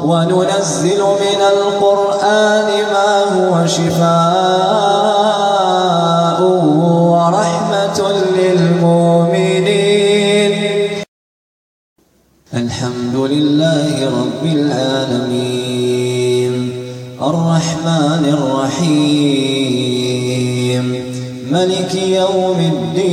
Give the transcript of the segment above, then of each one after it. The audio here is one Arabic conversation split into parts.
وننزل من القرآن ما هو شفاء ورحمة للمؤمنين. الحمد لله رب العالمين. الرحمن الرحيم. ملك يوم الدين.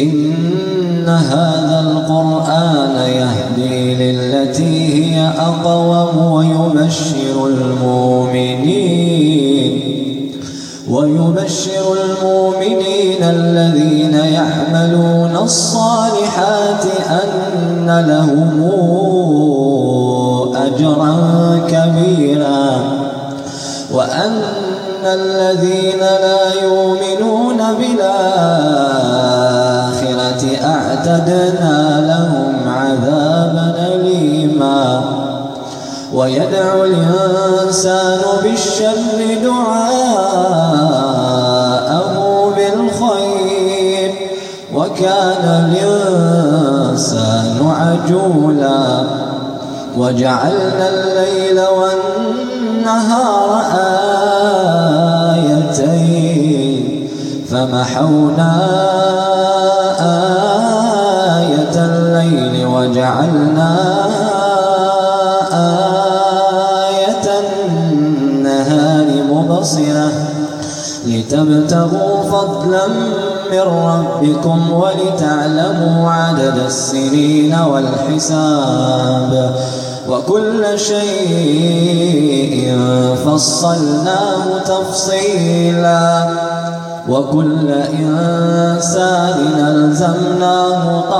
إن هذا القرآن يهدي للتي هي أقوم ويبشر المؤمنين ويبشر المؤمنين الذين يعملون الصالحات أن لهم أجرا كبيرا وأن الذين لا يؤمنون بالآخرة أعتدنا لهم عذابا أليما. ويدعو الإنسان بالشر دعاءه بالخير. وكان الإنسان عجولا. وجعلنا الليل والنهار آيتين. فمحونا آية الليل وجعلنا آية النهار مبصرة لتبتغوا فضلا من ربكم ولتعلموا عدد السنين والحساب وكل شيء فصلناه تفصيلا وكل إنسان ألزمناه طائره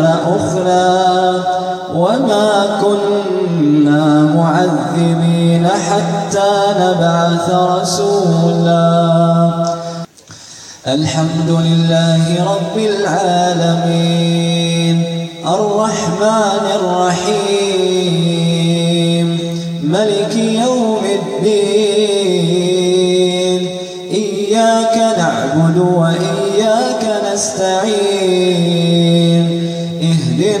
وزر أخرى وما كنا معذبين حتى نبعث رسولا. الحمد لله رب العالمين. الرحمن الرحيم. ملك يوم الدين. إياك نعبد وإياك نستعين.